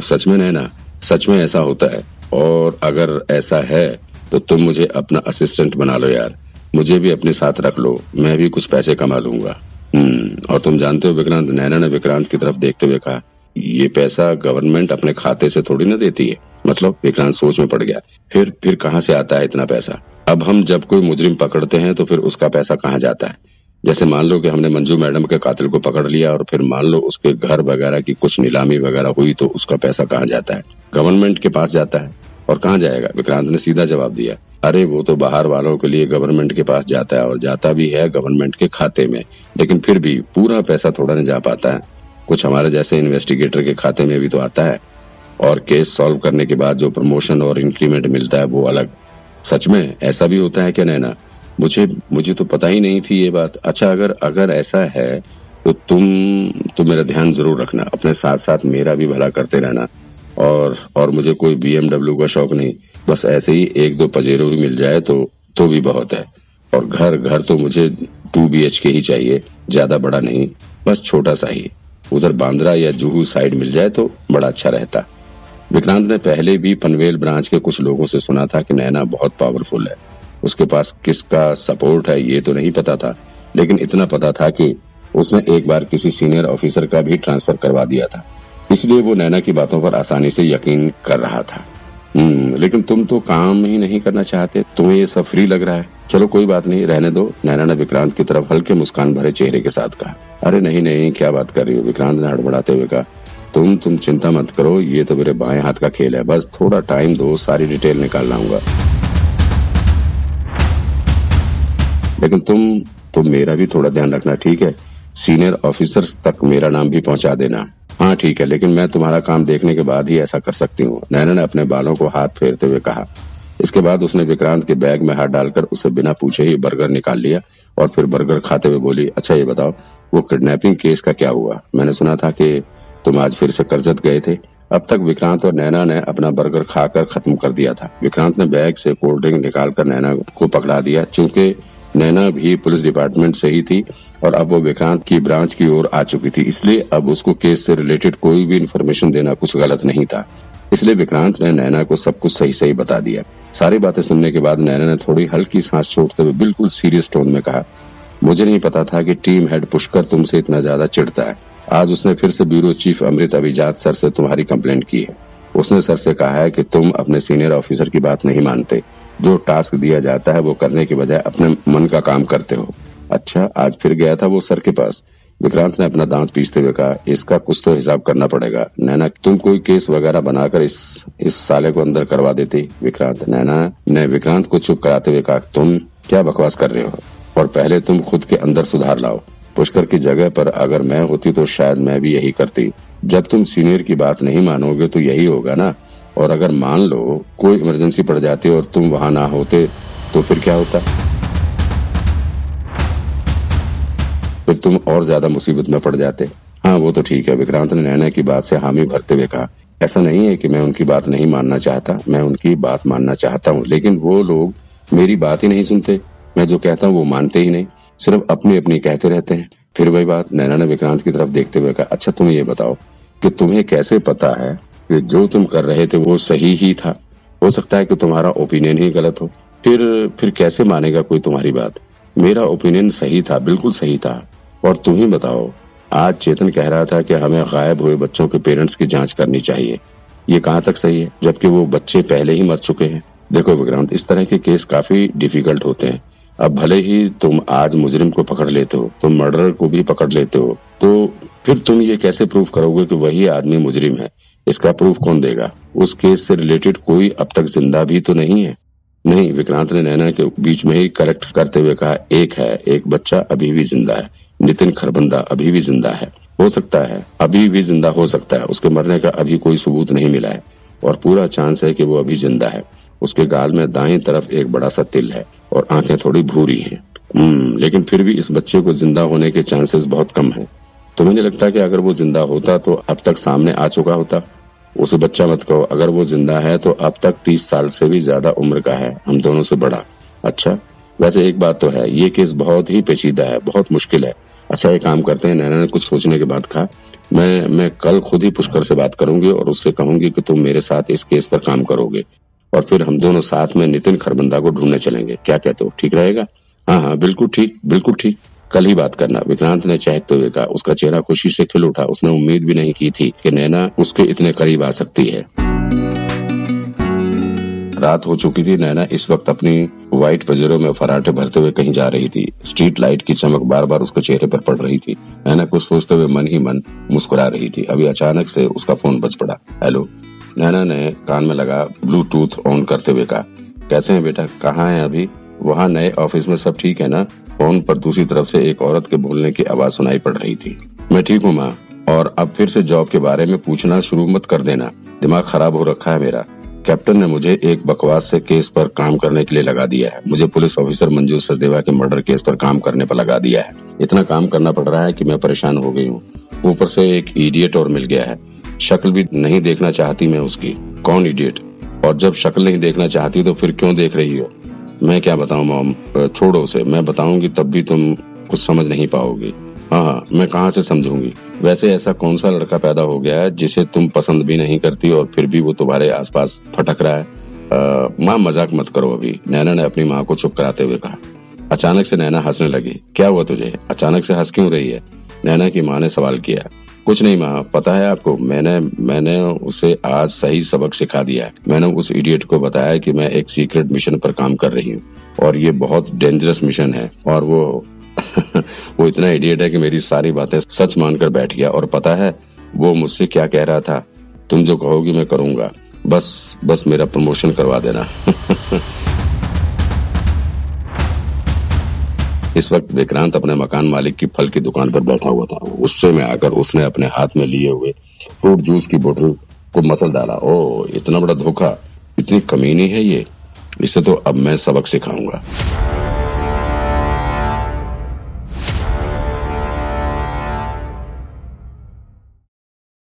सच में नैना, सच में ऐसा होता है। और अगर ऐसा है तो तुम मुझे अपना असिस्टेंट बना लो यार। मुझे भी अपने साथ रख लो। मैं भी कुछ पैसे कमा लूँगा। हम्म और तुम जानते हो विक्रांत, नैना ने विक्रांत की तरफ़ देखते हुए कहा, ये पैसा गवर्नमेंट अपने खाते से थोड़ी ना देती है। मतलब विक्रांत सोच में पड़ गया। फिर फिर कहाँ से आता है इतना पैसा? अब हम जब कोई मुजरिम पकड़ते हैं तो फिर उसका पैसा कहाँ जाता है? जैसे मान लो कि हमने मंजू मैडम के कातिल को पकड़ लिया और फिर मान लो उसके घर वगैरह की कुछ नीलामी वगैरह हुई तो उसका पैसा कहाँ जाता है? गवर्नमेंट के पास जाता है और कहाँ जाएगा? विक्रांत ने सीधा जवाब दिया, अरे, वो तो बाहर वालों के लिए गवर्नमेंट के पास जाता है और जाता भी है गवर्नमेंट के खाते में, लेकिन फिर भी पूरा पैसा थोड़ा नहीं जा पाता है। कुछ हमारे जैसे इन्वेस्टिगेटर के खाते में भी तो आता है और केस सॉल्व करने के बाद जो प्रमोशन और इंक्रीमेंट मिलता है वो अलग। सच में ऐसा भी होता है क्या, नैना? मुझे मुझे तो पता ही नहीं थी ये बात। अच्छा अगर अगर ऐसा है तो तुम तो मेरा ध्यान ज़रूर रखना। अपने साथ साथ मेरा भी भला करते रहना। और और मुझे कोई बीएमडब्ल्यू का शौक नहीं। बस ऐसे ही एक दो पजेरो भी मिल जाए तो तो भी बहुत है। और घर घर तो मुझे टू बी एच के ही चाहिए। ज़्यादा बड़ा नहीं। बस छोटा सा ही। उधर बांद्रा या जुहू साइड मिल जाए तो बड़ा अच्छा रहता। विक्रांत ने पहले भी पनवेल ब्रांच के कुछ लोगों से सुना था कि नैना बहुत पावरफुल है। उसके पास किसका सपोर्ट है, ये तो नहीं पता था। लेकिन इतना पता था कि उसने एक बार किसी सीनियर ऑफिसर का भी ट्रांसफ़र करवा दिया था। इसलिए वो नैना की बातों पर आसानी से यकीन कर रहा था। हम्म लेकिन तुम तो काम ही नहीं करना चाहते, तुम्हें ये सब फ्री लग रहा है। चलो कोई बात नहीं, रहने दो। नैना ने विक्रांत की तरफ़ हल्के मुस्कान भरे चेहरे के साथ कहा, अरे नहीं नहीं, क्या बात कर रही हो? विक्रांत ने हड़बड़ाते हुए कहा, तुम तुम चिंता मत करो, ये तो मेरे बाएँ हाथ का खेल है। बस थोड़ा टाइम दो, सारी डिटेल निकाल लाऊँगा। लेकिन तुम तो मेरा भी थोड़ा ध्यान रखना, ठीक है? सीनियर ऑफिसर्स तक मेरा नाम भी पहुँचा देना। हाँ ठीक है, लेकिन मैं तुम्हारा काम देखने के बाद ही ऐसा कर सकती हूँ। नैना ने अपने बालों को हाथ फेरते हुए कहा। इसके बाद उसने विक्रांत के बैग में हाथ डालकर उसे बिना पूछे ही बर्गर निकाल लिया और फिर बर्गर खाते हुए बोली अच्छा ये बताओ, वो किडनैपिंग केस का क्या हुआ? मैंने सुना था कि तुम आज फिर से कर्जत गए थे। अब तक विक्रांत और नैना ने अपना बर्गर खाकर खत्म कर दिया था। विक्रांत ने बैग से कोल्ड ड्रिंक निकालकर नैना को पकड़ा दिया क्योंकि नैना भी पुलिस डिपार्टमेंट से ही थी और अब वो विक्रांत की ब्रांच की ओर आ चुकी थी। इसलिए अब उसको केस से रिलेटेड कोई भी इन्फॉर्मेशन देना कुछ गलत नहीं था। इसलिए विक्रांत ने नैना को सब कुछ सही सही बता दिया। सारी बातें सुनने के बाद नैना ने थोड़ी हल्की सांस छोड़ते हुए बिल्कुल सीरियस टोन में कहा, मुझे नहीं पता था कि टीम हेड पुष्कर तुमसे इतना ज़्यादा चिढ़ता है। आज उसने फिर से ब्यूरो चीफ अमृत अभिजात सर से तुम्हारी कंप्लेंट की है। उसने सर से कहा है कि तुम अपने सीनियर ऑफिसर की बात नहीं मानते। जो टास्क दिया जाता है वो करने के बजाय अपने मन का काम करते हो। अच्छा आज फिर गया था वो सर के पास। विक्रांत ने अपना दांत पीसते हुए कहा, इसका कुछ तो हिसाब करना पड़ेगा। नैना, तुम कोई केस वगैरह बनाकर इस इस साले को अंदर करवा देती। विक्रांत, नैना ने विक्रांत को चुप कराते हुए कहा, तुम क्या बकवास कर रहे हो? और पहले तुम खुद के अंदर सुधार लाओ। पुष्कर की जगह पर अगर मैं होती तो शायद मैं भी यही करती। जब तुम सीनियर की बात नहीं मानोगे तो यही होगा ना? और अगर मान लो कोई इमरजेंसी पड़ जाती और तुम वहाँ ना होते तो फिर क्या होता? फिर तुम और ज़्यादा मुसीबत में पड़ जाते। हाँ वो तो ठीक है, विक्रांत ने नैना की बात से हामी भरते हुए कहा। ऐसा नहीं है कि मैं उनकी बात नहीं मानना चाहता, मैं उनकी बात मानना चाहता हूँ, लेकिन वो लोग मेरी बात ही नहीं सुनते। मैं जो कहता हूँ, वो मानते ही नहीं, सिर्फ़ अपनी अपनी कहते रहते हैं। फिर वही बात नैना ने विक्रांत की तरफ़ देखते हुए कहा अच्छा तुम ये बताओ कि तुम्हें कैसे पता है जो तुम कर रहे थे वो सही ही था। हो सकता है कि तुम्हारा ओपिनियन ही गलत हो। फिर फिर कैसे मानेगा कोई तुम्हारी बात? मेरा ओपिनियन सही था, बिल्कुल सही था। और तुम ही बताओ, आज चेतन कह रहा था कि हमें गायब हुए बच्चों के पेरेंट्स की जाँच करनी चाहिए। ये कहाँ तक सही है? जबकि वो बच्चे पहले ही मर चुके हैं। देखो विक्रांत, इस तरह के केस काफ़ी डिफ़िकल्ट होते हैं। अब भले ही तुम आज मुजरिम को पकड़ लेते हो, तुम मर्डर को भी पकड़ लेते हो तो फिर तुम ये कैसे प्रूफ करोगे कि वही आदमी मुजरिम है? इसका प्रूफ कौन देगा? उस केस से रिलेटेड कोई अब तक ज़िंदा भी तो नहीं है। नहीं विक्रांत ने नैना के बीच में ही करेक्ट करते हुए कहा एक है एक बच्चा अभी भी ज़िंदा है। नितिन खरबंदा अभी भी ज़िंदा है। हो सकता है अभी भी ज़िंदा हो सकता है। उसके मरने का अभी कोई सबूत नहीं मिला है। और पूरा चांस है कि वो अभी ज़िंदा है। उसके गाल में दाएँ तरफ़ एक बड़ा सा तिल है और आँखें थोड़ी भूरी हैं। हम्म, लेकिन फिर भी इस बच्चे को ज़िंदा होने के चांसेस बहुत कम हैं। तुम्हें नहीं लगता कि अगर वो ज़िंदा होता तो अब तक सामने आ चुका होता। उसे बच्चा मत कहो, अगर वो ज़िंदा है तो अब तक तीस साल से भी ज़्यादा उम्र का है। हम दोनों से बड़ा। अच्छा? वैसे एक बात तो है, ये केस बहुत ही पेचीदा है, बहुत मुश्किल है। अच्छा ये काम करते हैं, नैना ने कुछ सोचने के बाद कहा, मैं मैं कल खुद ही पुष्कर से बात करूँगी और उससे कहूँगी कि तुम मेरे साथ इस केस पर काम करोगे। और फिर हम दोनों साथ में नितिन खरबंदा को ढूँढने चलेंगे। क्या कहते हो? ठीक रहेगा? हाँ हाँ बिल्कुल ठीक बिल्कुल ठीक। कल ही बात करना। विक्रांत ने चहकते हुए कहा उसका चेहरा खुशी से खिल उठा। उसने उम्मीद भी नहीं की थी कि नैना उसके इतने करीब आ सकती है। रात हो चुकी थी। नैना इस वक्त अपनी व्हाइट पजेरों में फराटे भरते हुए कहीं जा रही थी। स्ट्रीट लाइट की चमक बार बार उसके चेहरे पर पड़ रही थी। नैना कुछ सोचते हुए मन ही मन मुस्कुरा रही थी। अभी अचानक से उसका फ़ोन बज पड़ा। हेलो। नैना ने कान में लगा ब्लूटूथ ऑन करते हुए कहा। कैसे हैं बेटा? कहाँ है अभी? वहाँ नए ऑफ़िस में सब ठीक है ना? फ़ोन पर दूसरी तरफ़ से एक औरत के बोलने की आवाज़ सुनाई पड़ रही थी। मैं ठीक हूँ, माँ। और अब फिर से जॉब के बारे में पूछना शुरू मत कर देना। दिमाग खराब हो रखा है मेरा। कैप्टन ने मुझे एक बकवास से केस पर काम करने के लिए लगा दिया है। मुझे पुलिस ऑफिसर मंजू सचदेवा के मर्डर केस पर काम करने पर लगा दिया है। इतना काम करना पड़ रहा है कि मैं परेशान हो गई हूँ। ऊपर से एक इडियट और मिल गया है। शक्ल भी नहीं देखना चाहती मैं उसकी। कौन इडियट और जब शक्ल नहीं देखना चाहती तो फिर क्यों देख रही हो? मैं क्या बताऊँ मॉम? छोड़ो उसे। मैं बताऊँगी तब भी तुम कुछ समझ नहीं पाओगी। हाँ हाँ मैं कहाँ से समझूँगी? वैसे ऐसा कौन सा लड़का पैदा हो गया है जिसे तुम पसंद भी नहीं करती और फिर भी वो तुम्हारे आसपास फटक रहा है? माँ मज़ाक मत करो अभी। नैना ने अपनी माँ को चुप कराते हुए कहा। अचानक से नैना हंसने लगी। क्या हुआ तुझे? अचानक से हंस क्यों रही है? नैना की माँ ने सवाल किया। कुछ नहीं माँ, पता है आपको, मैंने मैंने उसे आज सही सबक सिखा दिया है। मैंने उस इडियट को बताया कि मैं एक सीक्रेट मिशन पर काम कर रही हूँ। और ये बहुत डेंजरस मिशन है। और वो वो इतना इडियट है कि मेरी सारी बातें सच मानकर बैठ गया। और पता है, वो मुझसे क्या कह रहा था? तुम जो कहोगी मैं करूँगा। बस बस मेरा प्रमोशन करवा देना। इस वक्त विक्रांत अपने मकान मालिक की फल की दुकान पर बैठा हुआ था। उससे में आकर उसने अपने हाथ में लिए हुए फ्रूट जूस की बोतल को मसल डाला। ओ, इतना बड़ा धोखा, इतनी कमीनी है ये। इसे तो अब मैं सबक सिखाऊँगा।